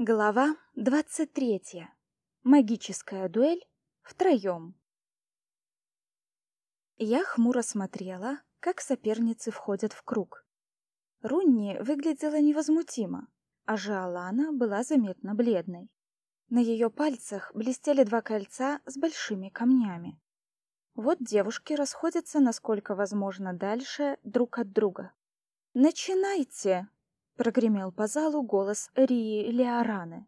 Глава 23. Магическая дуэль втроем. Я хмуро смотрела, как соперницы входят в круг. Рунни выглядела невозмутимо, а Жиалана была заметно бледной. На ее пальцах блестели два кольца с большими камнями. Вот девушки расходятся насколько возможно дальше друг от друга. «Начинайте!» Прогремел по залу голос Рии Леораны.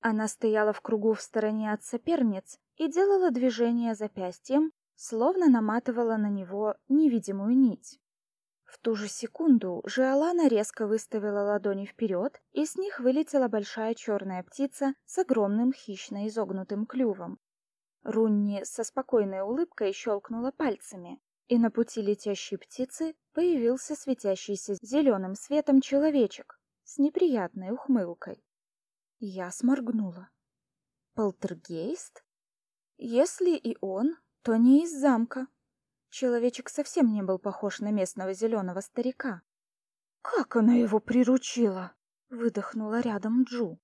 Она стояла в кругу в стороне от соперниц и делала движение запястьем, словно наматывала на него невидимую нить. В ту же секунду Жиолана резко выставила ладони вперед, и с них вылетела большая черная птица с огромным хищно изогнутым клювом. Рунни со спокойной улыбкой щелкнула пальцами, и на пути летящей птицы появился светящийся зеленым светом человечек с неприятной ухмылкой. Я сморгнула. Полтергейст? Если и он, то не из замка. Человечек совсем не был похож на местного зеленого старика. «Как она его приручила?» — выдохнула рядом Джу.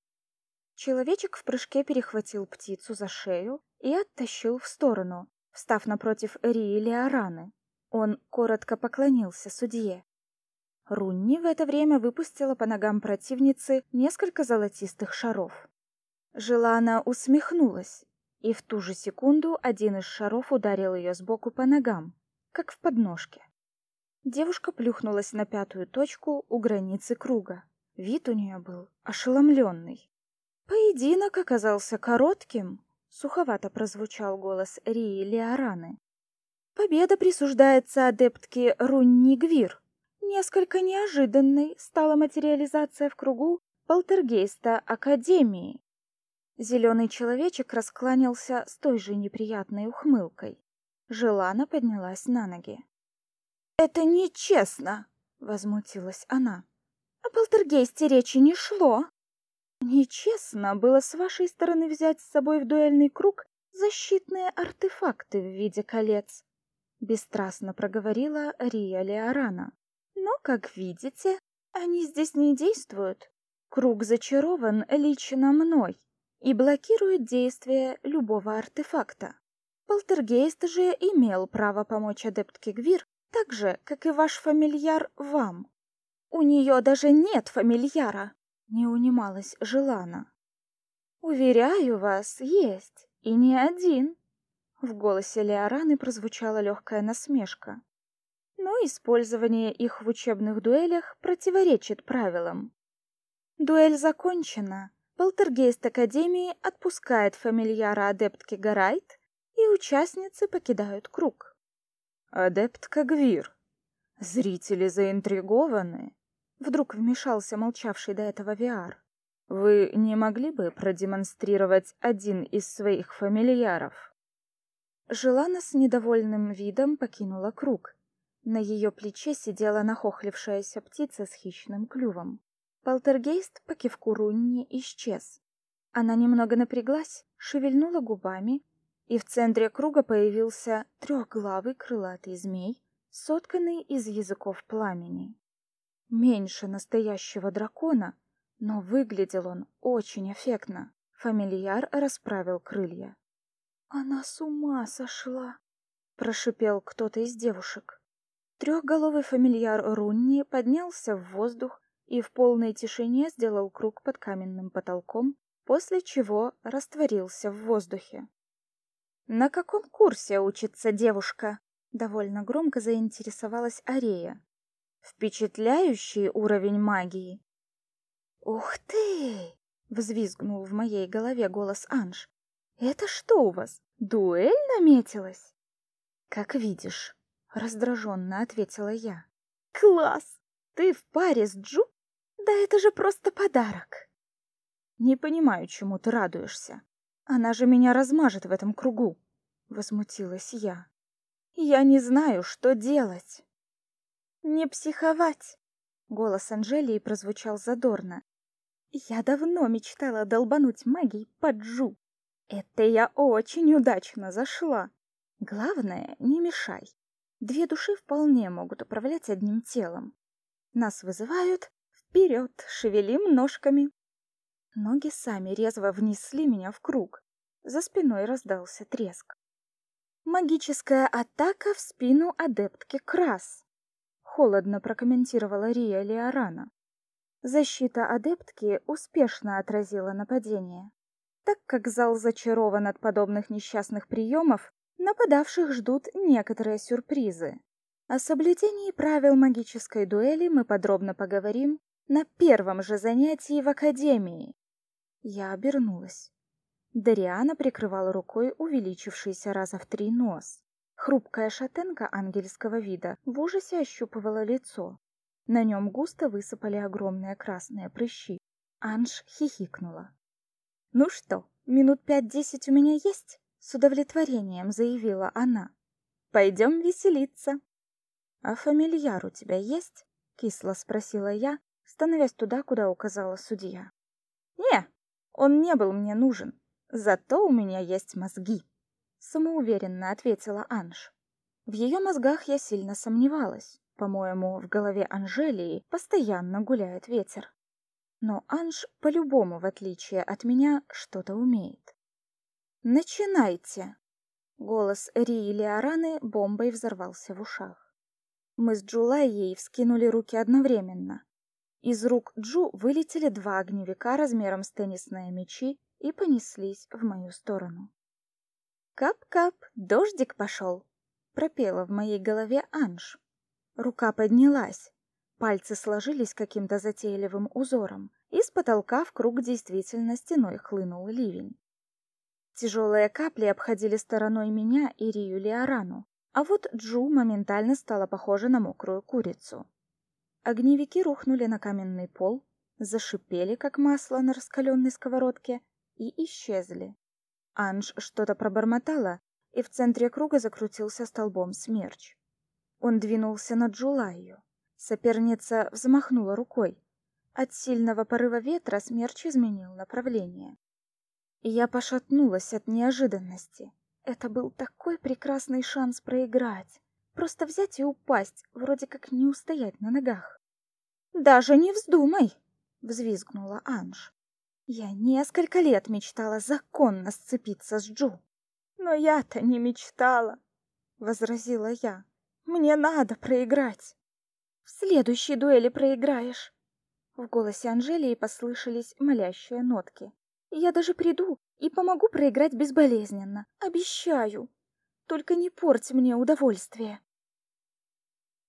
Человечек в прыжке перехватил птицу за шею и оттащил в сторону, встав напротив Рии Леораны. Он коротко поклонился судье. Рунни в это время выпустила по ногам противницы несколько золотистых шаров. Желана усмехнулась, и в ту же секунду один из шаров ударил ее сбоку по ногам, как в подножке. Девушка плюхнулась на пятую точку у границы круга. Вид у нее был ошеломленный. Поединок оказался коротким, суховато прозвучал голос Рии Леораны. Победа присуждается адептке Рунни Гвир. Несколько неожиданной стала материализация в кругу полтергейста Академии. Зеленый человечек раскланялся с той же неприятной ухмылкой. Желана поднялась на ноги. «Это нечестно!» — возмутилась она. «О полтергейсте речи не шло!» «Нечестно было с вашей стороны взять с собой в дуэльный круг защитные артефакты в виде колец бесстрастно проговорила Рия Леорана. Но, как видите, они здесь не действуют. Круг зачарован лично мной и блокирует действие любого артефакта. Полтергейст же имел право помочь адептке Гвир, так же, как и ваш фамильяр вам. У нее даже нет фамильяра, не унималась Желана. Уверяю вас, есть, и не один. В голосе Леораны прозвучала легкая насмешка. Но использование их в учебных дуэлях противоречит правилам. Дуэль закончена. Полтергейст Академии отпускает фамильяра адептки Гарайт, и участницы покидают круг. Адептка Гвир. Зрители заинтригованы. Вдруг вмешался молчавший до этого Виар. Вы не могли бы продемонстрировать один из своих фамильяров? Желана с недовольным видом покинула круг. На ее плече сидела нахохлившаяся птица с хищным клювом. Полтергейст по кивку Рунни исчез. Она немного напряглась, шевельнула губами, и в центре круга появился трехглавый крылатый змей, сотканный из языков пламени. Меньше настоящего дракона, но выглядел он очень эффектно. Фамильяр расправил крылья. Она с ума сошла, прошипел кто-то из девушек. Трехголовый фамильяр Рунни поднялся в воздух и в полной тишине сделал круг под каменным потолком, после чего растворился в воздухе. На каком курсе учится девушка? довольно громко заинтересовалась Арея. Впечатляющий уровень магии. Ух ты! взвизгнул в моей голове голос Анж. Это что у вас? Дуэль наметилась? Как видишь, раздраженно ответила я. Класс! Ты в паре с Джу? Да это же просто подарок. Не понимаю, чему ты радуешься. Она же меня размажет в этом кругу, возмутилась я. Я не знаю, что делать. Не психовать. Голос Анжелии прозвучал задорно. Я давно мечтала долбануть магией по Джу. Это я очень удачно зашла. Главное, не мешай. Две души вполне могут управлять одним телом. Нас вызывают. Вперед, шевелим ножками. Ноги сами резво внесли меня в круг. За спиной раздался треск. Магическая атака в спину адептки Крас. Холодно прокомментировала Рия Лиорана. Защита адептки успешно отразила нападение. Так как зал зачарован от подобных несчастных приемов, нападавших ждут некоторые сюрпризы. О соблюдении правил магической дуэли мы подробно поговорим на первом же занятии в академии. Я обернулась. Дариана прикрывала рукой увеличившийся раза в три нос. Хрупкая шатенка ангельского вида в ужасе ощупывала лицо. На нем густо высыпали огромные красные прыщи. Анж хихикнула. «Ну что, минут пять-десять у меня есть?» С удовлетворением заявила она. «Пойдем веселиться». «А фамильяр у тебя есть?» Кисло спросила я, становясь туда, куда указала судья. «Не, он не был мне нужен. Зато у меня есть мозги», самоуверенно ответила Анж. В ее мозгах я сильно сомневалась. По-моему, в голове Анжелии постоянно гуляет ветер. Но Анж, по-любому, в отличие от меня, что-то умеет. «Начинайте!» Голос Рии Леораны бомбой взорвался в ушах. Мы с Джулайей вскинули руки одновременно. Из рук Джу вылетели два огневика размером с теннисные мячи и понеслись в мою сторону. «Кап-кап, дождик пошел!» — пропела в моей голове Анж. Рука поднялась, пальцы сложились каким-то затейливым узором, и с потолка в круг действительно стеной хлынул ливень. Тяжелые капли обходили стороной меня и Рию Лиорану, а вот Джу моментально стала похожа на мокрую курицу. Огневики рухнули на каменный пол, зашипели, как масло на раскаленной сковородке, и исчезли. Анж что-то пробормотала, и в центре круга закрутился столбом смерч. Он двинулся на Джулаю. Соперница взмахнула рукой. От сильного порыва ветра смерч изменил направление я пошатнулась от неожиданности. Это был такой прекрасный шанс проиграть. Просто взять и упасть, вроде как не устоять на ногах. «Даже не вздумай!» — взвизгнула Анж. «Я несколько лет мечтала законно сцепиться с Джу». «Но я-то не мечтала!» — возразила я. «Мне надо проиграть!» «В следующей дуэли проиграешь!» В голосе Анжелии послышались молящие нотки. Я даже приду и помогу проиграть безболезненно, обещаю. Только не порть мне удовольствие.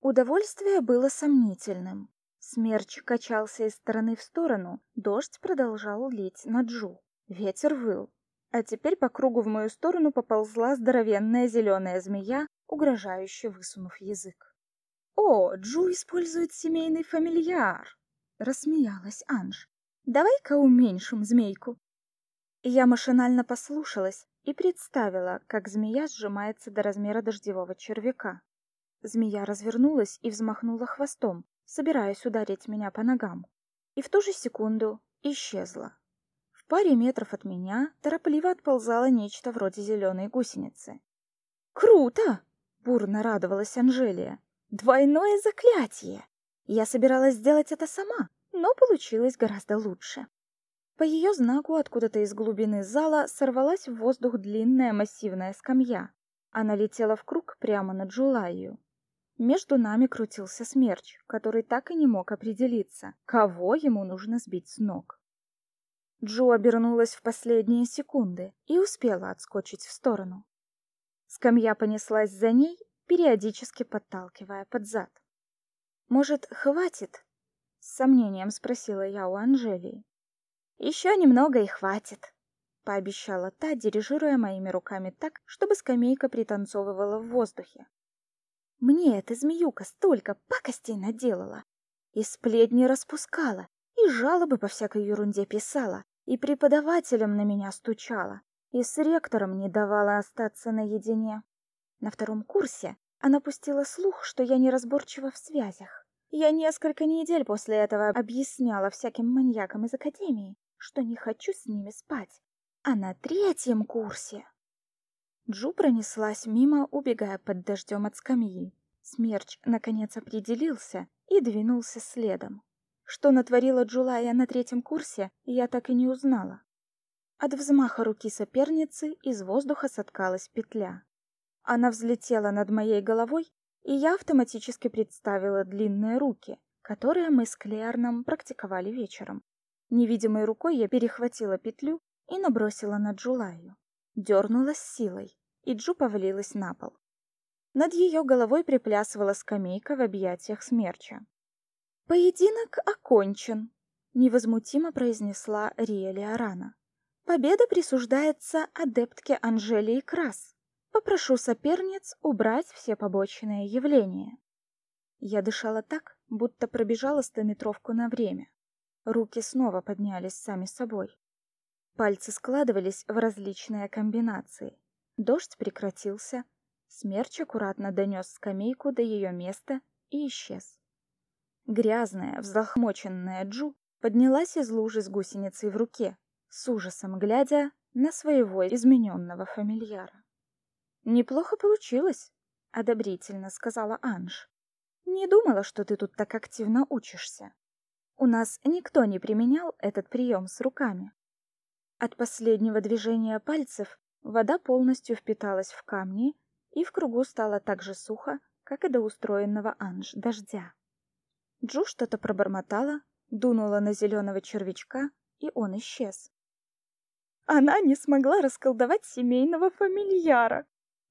Удовольствие было сомнительным. Смерч качался из стороны в сторону, дождь продолжал лить на Джу. Ветер выл. А теперь по кругу в мою сторону поползла здоровенная зеленая змея, угрожающе высунув язык. «О, Джу использует семейный фамильяр!» — рассмеялась Анж. «Давай-ка уменьшим змейку». Я машинально послушалась и представила, как змея сжимается до размера дождевого червяка. Змея развернулась и взмахнула хвостом, собираясь ударить меня по ногам. И в ту же секунду исчезла. В паре метров от меня торопливо отползало нечто вроде зеленой гусеницы. «Круто!» — бурно радовалась Анжелия. «Двойное заклятие!» Я собиралась сделать это сама, но получилось гораздо лучше. По ее знаку откуда-то из глубины зала сорвалась в воздух длинная массивная скамья. Она летела в круг прямо над Джулаю. Между нами крутился смерч, который так и не мог определиться, кого ему нужно сбить с ног. Джо обернулась в последние секунды и успела отскочить в сторону. Скамья понеслась за ней, периодически подталкивая под зад. «Может, хватит?» — с сомнением спросила я у Анжелии. Еще немного и хватит, пообещала та, дирижируя моими руками так, чтобы скамейка пританцовывала в воздухе. Мне эта змеюка столько пакостей наделала, и сплетни распускала, и жалобы по всякой ерунде писала, и преподавателям на меня стучала, и с ректором не давала остаться наедине. На втором курсе она пустила слух, что я неразборчива в связях. Я несколько недель после этого объясняла всяким маньякам из академии, что не хочу с ними спать, а на третьем курсе. Джу пронеслась мимо, убегая под дождем от скамьи. Смерч наконец определился и двинулся следом. Что натворила Джулая на третьем курсе, я так и не узнала. От взмаха руки соперницы из воздуха соткалась петля. Она взлетела над моей головой, и я автоматически представила длинные руки, которые мы с Клеарном практиковали вечером. Невидимой рукой я перехватила петлю и набросила на Джулаю. Дернула с силой, и Джу повалилась на пол. Над ее головой приплясывала скамейка в объятиях смерча. «Поединок окончен», — невозмутимо произнесла Рия Леорана. «Победа присуждается адептке Анжелии Крас. Попрошу соперниц убрать все побочные явления». Я дышала так, будто пробежала стометровку на время. Руки снова поднялись сами собой. Пальцы складывались в различные комбинации. Дождь прекратился, смерч аккуратно донес скамейку до ее места и исчез. Грязная, взлохмоченная Джу поднялась из лужи с гусеницей в руке, с ужасом глядя на своего измененного фамильяра. «Неплохо получилось», — одобрительно сказала Анж. «Не думала, что ты тут так активно учишься. У нас никто не применял этот прием с руками». От последнего движения пальцев вода полностью впиталась в камни, и в кругу стало так же сухо, как и до устроенного Анж дождя. Джу что-то пробормотала, дунула на зеленого червячка, и он исчез. Она не смогла расколдовать семейного фамильяра,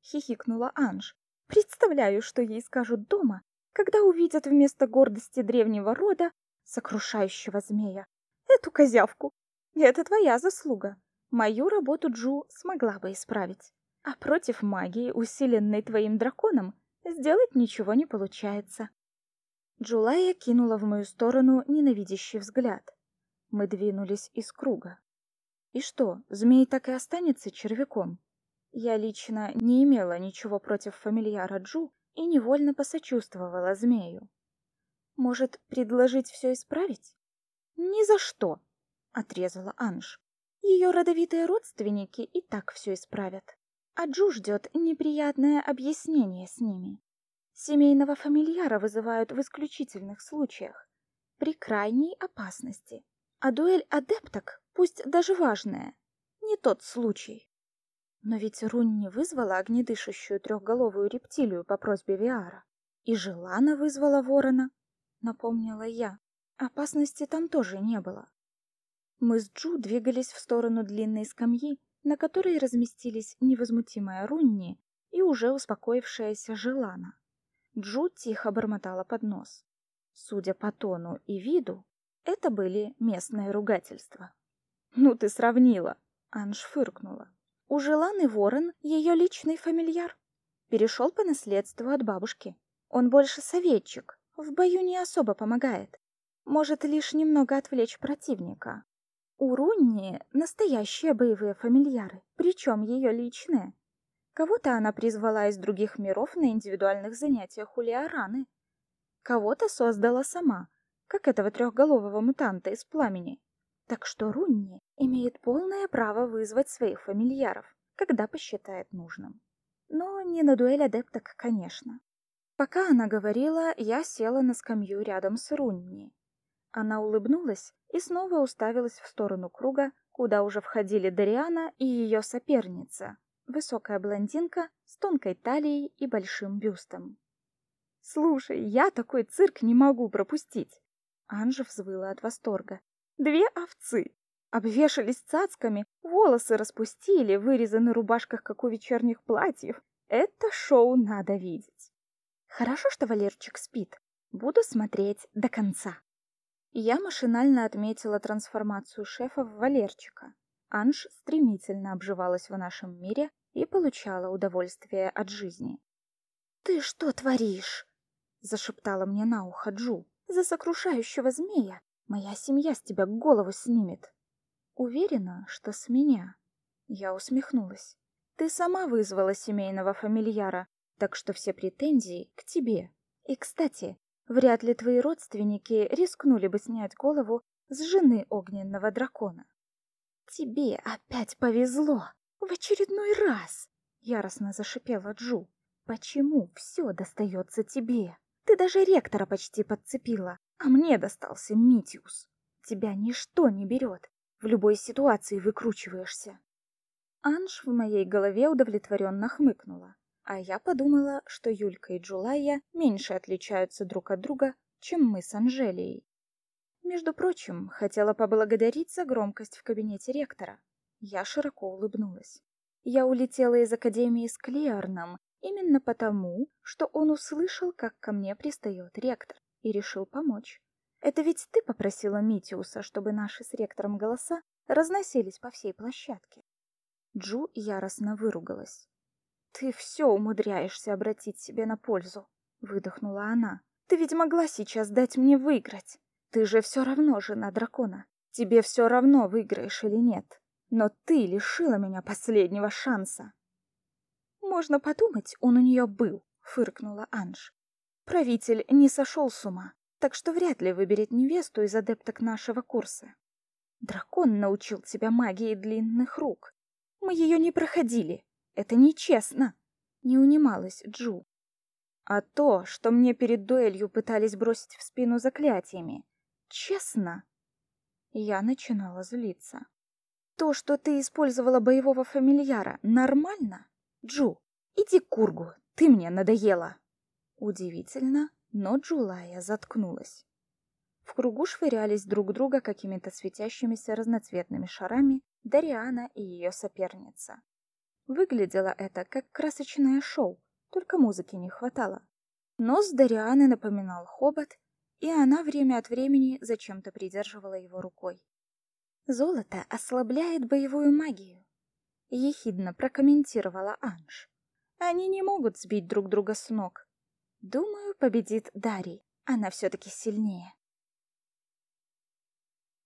хихикнула Анж. Представляю, что ей скажут дома, когда увидят вместо гордости древнего рода сокрушающего змея. Эту козявку. Это твоя заслуга. Мою работу Джу смогла бы исправить. А против магии, усиленной твоим драконом, сделать ничего не получается. Джулая кинула в мою сторону ненавидящий взгляд. Мы двинулись из круга. И что, змей так и останется червяком? Я лично не имела ничего против фамильяра Джу и невольно посочувствовала змею. Может, предложить все исправить? Ни за что, отрезала Анж. Ее родовитые родственники и так все исправят. А Джу ждет неприятное объяснение с ними. Семейного фамильяра вызывают в исключительных случаях, при крайней опасности. А дуэль адепток, пусть даже важная, не тот случай. Но ведь Рунь не вызвала огнедышащую трехголовую рептилию по просьбе Виара. И Желана вызвала ворона, напомнила я. Опасности там тоже не было. Мы с Джу двигались в сторону длинной скамьи, на которой разместились невозмутимая Рунни и уже успокоившаяся Желана. Джу тихо бормотала под нос. Судя по тону и виду, это были местные ругательства. «Ну ты сравнила!» — Анж фыркнула. У Желаны Ворон ее личный фамильяр. Перешел по наследству от бабушки. Он больше советчик, в бою не особо помогает. Может лишь немного отвлечь противника. У Рунни настоящие боевые фамильяры, причем ее личные. Кого-то она призвала из других миров на индивидуальных занятиях у Леораны. Кого-то создала сама, как этого трехголового мутанта из пламени. Так что Рунни имеет полное право вызвать своих фамильяров, когда посчитает нужным. Но не на дуэль адепток, конечно. Пока она говорила, я села на скамью рядом с Рунни. Она улыбнулась и снова уставилась в сторону круга, куда уже входили Дариана и ее соперница, Высокая блондинка с тонкой талией и большим бюстом. «Слушай, я такой цирк не могу пропустить!» Анжа взвыла от восторга. «Две овцы! Обвешались цацками, волосы распустили, вырезаны в рубашках, как у вечерних платьев. Это шоу надо видеть!» «Хорошо, что Валерчик спит. Буду смотреть до конца!» Я машинально отметила трансформацию шефа в Валерчика. Анж стремительно обживалась в нашем мире и получала удовольствие от жизни. «Ты что творишь?» — зашептала мне на ухо Джу. «За сокрушающего змея моя семья с тебя голову снимет». «Уверена, что с меня». Я усмехнулась. «Ты сама вызвала семейного фамильяра, так что все претензии к тебе. И, кстати, вряд ли твои родственники рискнули бы снять голову с жены огненного дракона. «Тебе опять повезло! В очередной раз!» — яростно зашипела Джу. «Почему все достается тебе? Ты даже ректора почти подцепила, А мне достался Митиус. Тебя ничто не берет. В любой ситуации выкручиваешься. Анж в моей голове удовлетворенно хмыкнула, а я подумала, что Юлька и Джулайя меньше отличаются друг от друга, чем мы с Анжелией. Между прочим, хотела поблагодарить за громкость в кабинете ректора. Я широко улыбнулась. Я улетела из академии с Клеарном именно потому, что он услышал, как ко мне пристает ректор, и решил помочь. Это ведь ты попросила Митиуса, чтобы наши с ректором голоса разносились по всей площадке. Джу яростно выругалась. Ты все умудряешься обратить себе на пользу, выдохнула она. Ты ведь могла сейчас дать мне выиграть. Ты же все равно жена дракона. Тебе все равно, выиграешь или нет. Но ты лишила меня последнего шанса. Можно подумать, он у нее был, фыркнула Анж. Правитель не сошел с ума, так что вряд ли выберет невесту из адепток нашего курса. Дракон научил тебя магии длинных рук. Мы ее не проходили. Это нечестно. Не унималась Джу. А то, что мне перед дуэлью пытались бросить в спину заклятиями, честно? Я начинала злиться. То, что ты использовала боевого фамильяра, нормально? Джу, иди к Кургу, ты мне надоела. Удивительно, но Джулая заткнулась. В кругу швырялись друг друга какими-то светящимися разноцветными шарами Дариана и ее соперница. Выглядело это как красочное шоу, только музыки не хватало. Нос Дарианы напоминал хобот, и она время от времени зачем-то придерживала его рукой. Золото ослабляет боевую магию, ехидно прокомментировала Анж. Они не могут сбить друг друга с ног. Думаю, победит Дари. Она все таки сильнее.